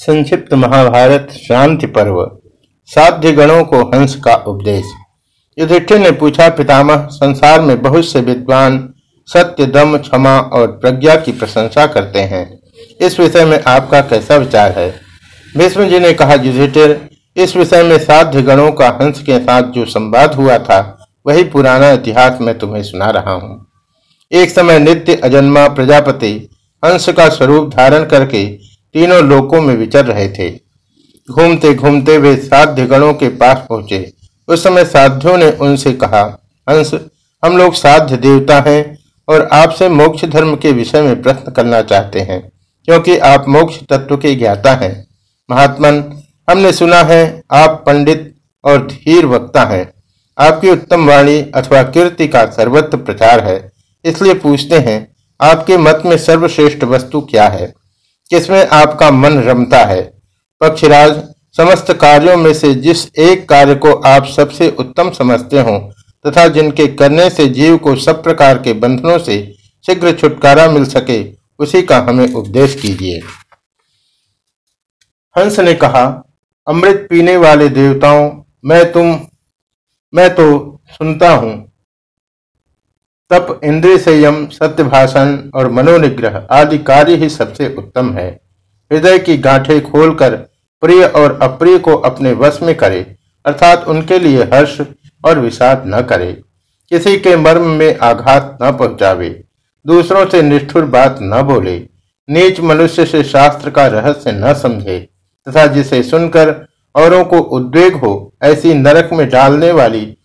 संक्षिप्त महाभारत शांति पर्व साध्य गणों को हंस का उपदेश। युधिष्ठिर ने पूछा, पितामह, संसार में बहुत से विद्वान सत्य, दम, क्षमा और प्रज्ञा की प्रशंसा करते हैं। इस विषय में आपका कैसा विचार है? भीष्म जी ने कहा, युधिष्ठिर, इस विषय में साध्य गणों का हंस के साथ जो संवाद हुआ था, वही पुराना इतिहास में तुम्हें सुना रहा हूँ। एक समय नित्य अजन्मा प्रजापति हंस का स्वरूप धारण करके तीनों लोकों में विचर रहे थे। घूमते घूमते वे साध्य गणों के पास पहुँचे। उस समय साध्यों ने उनसे कहा, हंस, हम लोग साध्य देवता हैं और आपसे मोक्ष धर्म के विषय में प्रश्न करना चाहते हैं, क्योंकि आप मोक्ष तत्व के ज्ञाता हैं। महात्मन, हमने सुना है आप पंडित और धीर वक्ता हैं। आपकी उत्तम वाणी अथवा कीर्ति का सर्वत्र प्रचार है। इसलिए पूछते हैं, आपके मत में सर्वश्रेष्ठ वस्तु क्या है? किसमें आपका मन रमता है। पक्षराज, समस्त कार्यों में से जिस एक कार्य को आप सबसे उत्तम समझते हो, तथा जिनके करने से जीव को सब प्रकार के बंधनों से शीघ्र छुटकारा मिल सके, उसी का हमें उपदेश कीजिए। हंस ने कहा, अमृत पीने वाले देवताओं, मैं तुम, मैं तो सुनता हूँ। तप, इंद्रिय संयम सत्य भाषण और मनोनिग्रह आदि कार्य ही सबसे उत्तम है। हृदय की गांठें खोलकर प्रिय और अप्रिय को अपने वश में करे, अर्थात उनके लिए हर्ष और विषाद न करे। किसी के मर्म में आघात न पहुंचावे, दूसरों से निष्ठुर बात न बोले, नीच मनुष्य से शास्त्र का रहस्य न समझे, तथा जिसे सुनकर औरों को उद्वेग हो, ऐसी नरक में डालने वाली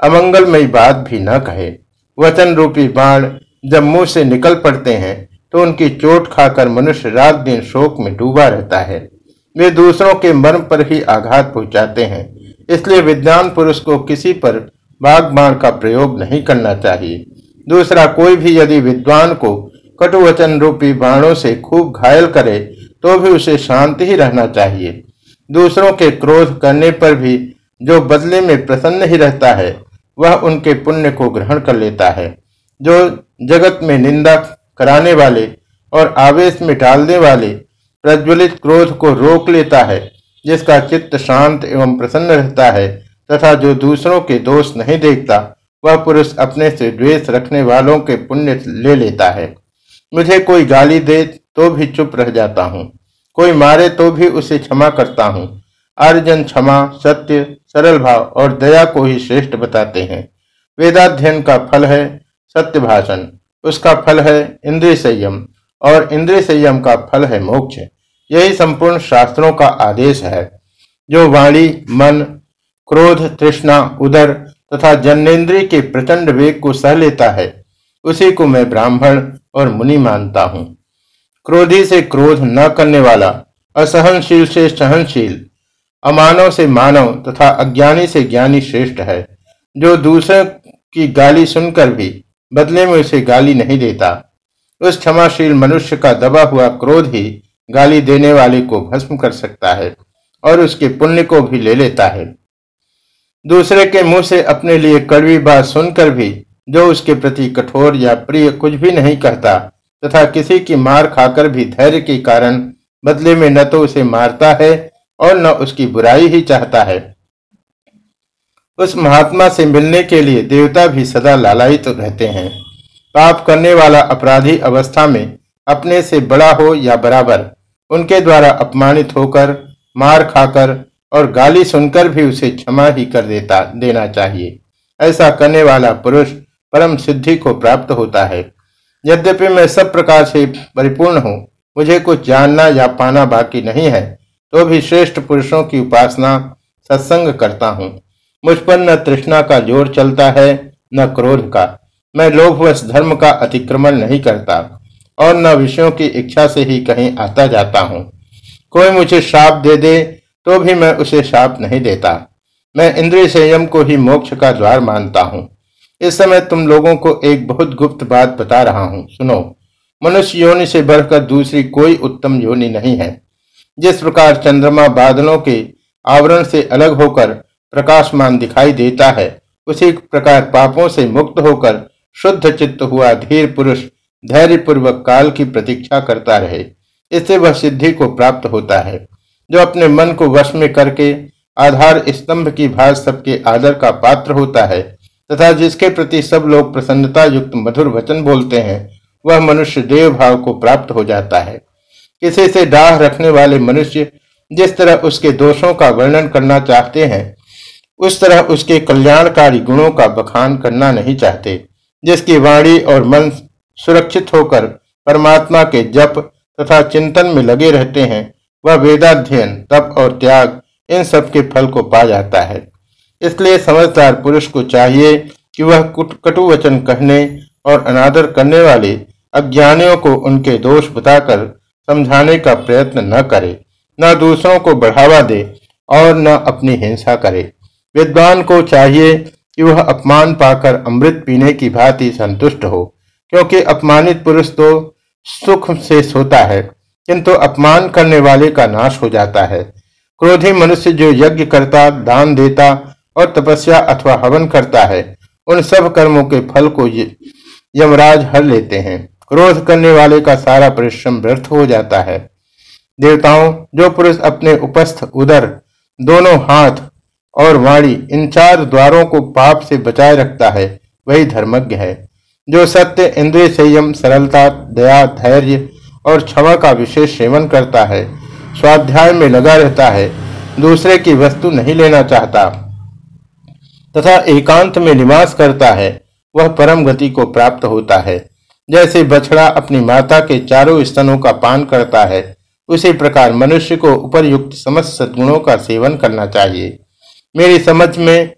अमंगलमयी बात भी न कहे। वचन रूपी बाण जब मुँह से निकल पड़ते हैं तो उनकी चोट खाकर मनुष्य रात दिन शोक में डूबा रहता है। वे दूसरों के मर्म पर ही आघात पहुंचाते हैं। इसलिए विद्वान पुरुष को किसी पर बाघ बाण का प्रयोग नहीं करना चाहिए। दूसरा, कोई भी यदि विद्वान को कटुवचन रूपी बाणों से खूब घायल करे तो भी उसे शांति ही रहना चाहिए। दूसरों के क्रोध करने पर भी जो बदले में प्रसन्न ही रहता है वह उनके पुण्य को ग्रहण कर लेता है, जो जगत में निंदा कराने वाले और आवेश में डालने वाले प्रज्वलित क्रोध को रोक लेता है, जिसका चित्त शांत एवं प्रसन्न रहता है, तथा जो दूसरों के दोष नहीं देखता, वह पुरुष अपने से द्वेष रखने वालों के पुण्य ले लेता है। मुझे कोई गाली दे तो भी चुप रह जाता हूँ, कोई मारे तो भी उसे क्षमा करता हूँ आर्जन क्षमा, सत्य, सरल भाव और दया को ही श्रेष्ठ बताते हैं। वेदाध्ययन का फल है सत्य भाषण। उसका फल है इंद्रिय संयम और इंद्रिय संयम का फल है मोक्ष। यही संपूर्ण शास्त्रों का आदेश है। जो वाणी, मन, क्रोध, तृष्णा, उदर तथा जन्नेन्द्रिय के प्रचंड वेग को सह लेता है, उसी को मैं ब्राह्मण और मुनि मानता हूँ। क्रोधी से क्रोध न करने वाला, असहनशील से सहनशील अमानव से मानव तथा अज्ञानी से ज्ञानी श्रेष्ठ है। जो दूसरे की गाली सुनकर भी बदले में उसे गाली नहीं देता। उस क्षमाशील मनुष्य का दबा हुआ क्रोध ही गाली देने वाले को भस्म कर सकता है और उसके पुण्य को भी ले लेता है। दूसरे के मुँह से अपने लिए कड़वी बात सुनकर भी जो उसके प्रति कठोर या प्रिय कुछ भी नहीं कहता तथा किसी की मार खाकर भी धैर्य के कारण बदले में न तो उसे मारता है और न उसकी बुराई ही चाहता है। उस महात्मा से मिलने के लिए देवता भी सदा लालायित तो रहते हैं। पाप करने वाला अपराधी अवस्था में अपने से बड़ा हो या बराबर, उनके द्वारा अपमानित होकर, मार खाकर और गाली सुनकर भी उसे क्षमा ही कर देता, देना चाहिए। ऐसा करने वाला पुरुष परम सिद्धि को प्राप्त होता है। यद्यपि मैं सब प्रकार से परिपूर्ण हूँ, मुझे कुछ जानना या पाना बाकी नहीं है तो भी श्रेष्ठ पुरुषों की उपासना सत्संग करता हूँ। मुझ पर न तृष्णा का ज़ोर चलता है, न क्रोध का। मैं लोभवश धर्म का अतिक्रमण नहीं करता और न विषयों की इच्छा से ही कहीं आता जाता हूँ। कोई मुझे श्राप दे दे तो भी मैं उसे श्राप नहीं देता। मैं इंद्रिय संयम को ही मोक्ष का द्वार मानता हूँ। इस समय तुम लोगों को एक बहुत गुप्त बात बता रहा हूँ। सुनो, मनुष्य योनि से बढ़कर दूसरी कोई उत्तम योनि नहीं है। जिस प्रकार चंद्रमा बादलों के आवरण से अलग होकर प्रकाशमान दिखाई देता है, उसी प्रकार पापों से मुक्त होकर शुद्ध चित्त हुआ धीर पुरुष धैर्य पूर्वक काल की प्रतीक्षा करता रहे। इससे वह सिद्धि को प्राप्त होता है, जो अपने मन को वश में करके आधार स्तंभ की भाष सबके आदर का पात्र होता है, तथा जिसके प्रति सब लोग प्रसन्नता युक्त मधुर वचन बोलते हैं, वह मनुष्य देव भाव को प्राप्त हो जाता है। किसी से डाह रखने वाले मनुष्य जिस तरह उसके दोषों का वर्णन करना चाहते हैं, उस तरह उसके कल्याणकारी गुणों का बखान करना नहीं चाहते, जिसकी वाणी और मन सुरक्षित होकर परमात्मा के जप तथा चिंतन में लगे रहते हैं, वह वेदाध्ययन, तप और त्याग इन सब के फल को पा जाता है। इसलिए समझदार पुरुष को चाहिए कि वह कटु वचन कहने और अनादर करने वाले अज्ञानियों को उनके दोष बताकर समझाने का प्रयत्न न करे, न दूसरों को बढ़ावा दे और न अपनी हिंसा करे। विद्वान को चाहिए कि वह अपमान पाकर अमृत पीने की भांति संतुष्ट हो, क्योंकि अपमानित पुरुष तो सुख से सोता है, किंतु अपमान करने वाले का नाश हो जाता है। क्रोधी मनुष्य जो यज्ञ करता, दान देता और तपस्या अथवा हवन करता है, उन सब कर्मों के फल को यमराज हर लेते हैं। क्रोध करने वाले का सारा परिश्रम व्यर्थ हो जाता है। देवताओं, जो पुरुष अपने उपस्थ उदर, दोनों हाथ और वाणी इन चार द्वारों को पाप से बचाए रखता है, वही धर्मज्ञ है, जो सत्य, इंद्रिय संयम, सरलता, दया, धैर्य और क्षमा का विशेष सेवन करता है, स्वाध्याय में लगा रहता है, दूसरे की वस्तु नहीं लेना चाहता। तथा एकांत में निवास करता है, वह परम गति को प्राप्त होता है। जैसे बछड़ा अपनी माता के चारों स्तनों का पान करता है, उसी प्रकार मनुष्य को उपरयुक्त समस्त सद्गुणों का सेवन करना चाहिए। मेरी समझ में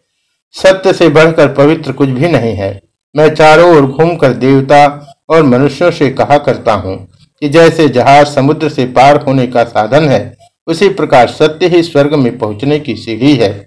सत्य से बढ़कर पवित्र कुछ भी नहीं है। मैं चारों ओर घूमकर देवता और मनुष्यों से कहा करता हूँ कि जैसे जहाज़ समुद्र से पार होने का साधन है, उसी प्रकार सत्य ही स्वर्ग में पहुँचने की सीढ़ी है।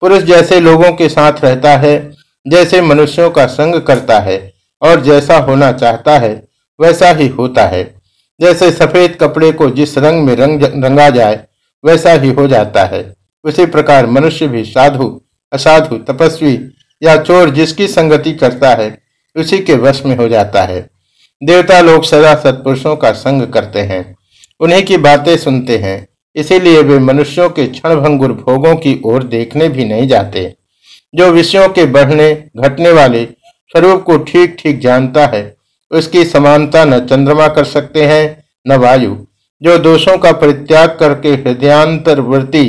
पुरुष जैसे लोगों के साथ रहता है, जैसे मनुष्यों का संग करता है और जैसा होना चाहता है, वैसा ही होता है। जैसे सफ़ेद कपड़े को जिस रंग में रंग, रंगा जाए, वैसा ही हो जाता है। उसी प्रकार मनुष्य भी साधु, असाधु, तपस्वी या चोर जिसकी संगति करता है, उसी के वश में हो जाता है। देवता लोग सदा सत्पुरुषों का संग करते हैं। उन्हीं की बातें सुनते हैं। इसीलिए वे मनुष्यों के क्षण भंगुर भोगों की ओर देखने भी नहीं जाते। जो विषयों के बढ़ने, घटने वाले स्वरूप को ठीक ठीक जानता है। उसकी समानता न चंद्रमा कर सकते हैं, न वायु। जो दोषों का परित्याग करके हृदयांतरवर्ती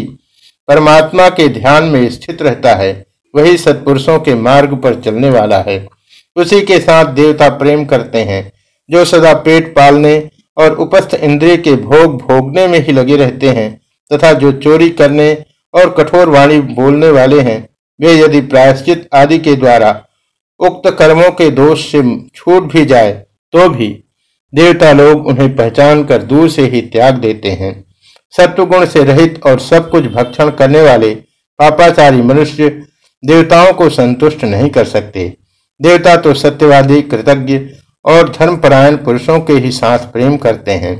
परमात्मा के ध्यान में स्थित रहता है, वही सत्पुरुषों के मार्ग पर चलने वाला है। उसी के साथ देवता प्रेम करते हैं, जो सदा पेट पालने और उपस्थ इंद्रिय के भोग भोगने में ही लगे रहते हैं, तथा जो चोरी करने और कठोर वाणी बोलने वाले हैं, वे यदि प्रायश्चित आदि के द्वारा उक्त कर्मों के दोष से छूट भी जाए तो भी देवता लोग उन्हें पहचान कर दूर से ही त्याग देते हैं। सत्वगुण से रहित और सब कुछ भक्षण करने वाले पापाचारी मनुष्य देवताओं को संतुष्ट नहीं कर सकते। देवता तो सत्यवादी, कृतज्ञ और धर्मपरायण पुरुषों के ही साथ प्रेम करते हैं।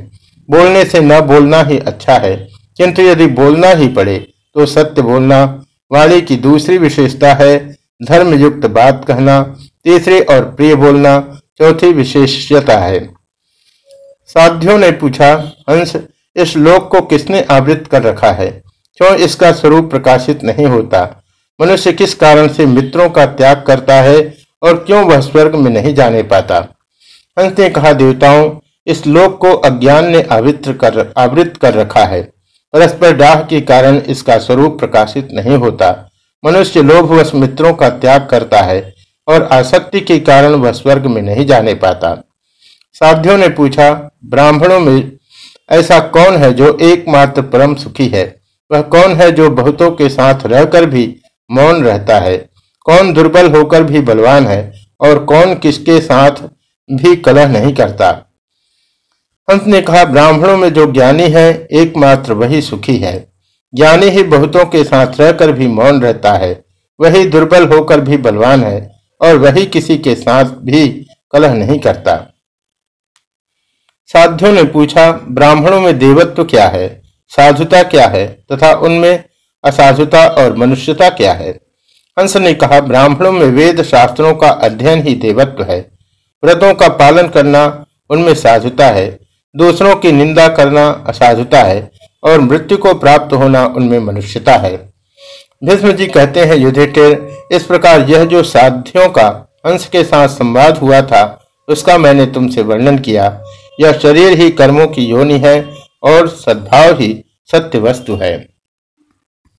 बोलने से न बोलना ही अच्छा है, किंतु यदि बोलना ही पड़े तो सत्य बोलना वाणी की दूसरी विशेषता है धर्म युक्त बात कहना, तीसरी और प्रिय बोलना, चौथी विशेषता है। साध्यों ने पूछा, हंस, इस लोक को किसने आवृत कर रखा है? क्यों इसका स्वरूप प्रकाशित नहीं होता? मनुष्य किस कारण से मित्रों का त्याग करता है और क्यों वह स्वर्ग में नहीं जाने पाता? हंस ने कहा, देवताओं, इस लोक को अज्ञान ने आवृत कर आवृत कर रखा है। परस्पर डाह के कारण इसका स्वरूप प्रकाशित नहीं होता। मनुष्य लोभवश मित्रों का त्याग करता है और आसक्ति के कारण वह स्वर्ग में नहीं जाने पाता। साध्यों ने पूछा, ब्राह्मणों में ऐसा कौन है जो एकमात्र परम सुखी है? वह कौन है जो बहुतों के साथ रहकर भी मौन रहता है? कौन दुर्बल होकर भी बलवान है और कौन किसके साथ भी कलह नहीं करता? हंस ने कहा, ब्राह्मणों में जो ज्ञानी है, एकमात्र वही सुखी है। ज्ञानी ही बहुतों के साथ रहकर भी मौन रहता है। वही दुर्बल होकर भी बलवान है और वही किसी के साथ भी कलह नहीं करता। साध्यों ने पूछा, ब्राह्मणों में देवत्व क्या है? साधुता क्या है? तथा उनमें असाधुता और मनुष्यता क्या है? हंस ने कहा, ब्राह्मणों में वेद शास्त्रों का अध्ययन ही देवत्व है। व्रतों का पालन करना उनमें साधुता है। दूसरों की निंदा करना असाधुता है। और मृत्यु को प्राप्त होना उनमें मनुष्यता है। भीष्म जी कहते हैं, युधिष्ठिर, इस प्रकार यह जो साध्यों का अंश के साथ संवाद हुआ था, उसका मैंने तुमसे वर्णन किया। यह शरीर ही कर्मों की योनि है और सद्भाव ही सत्य वस्तु है।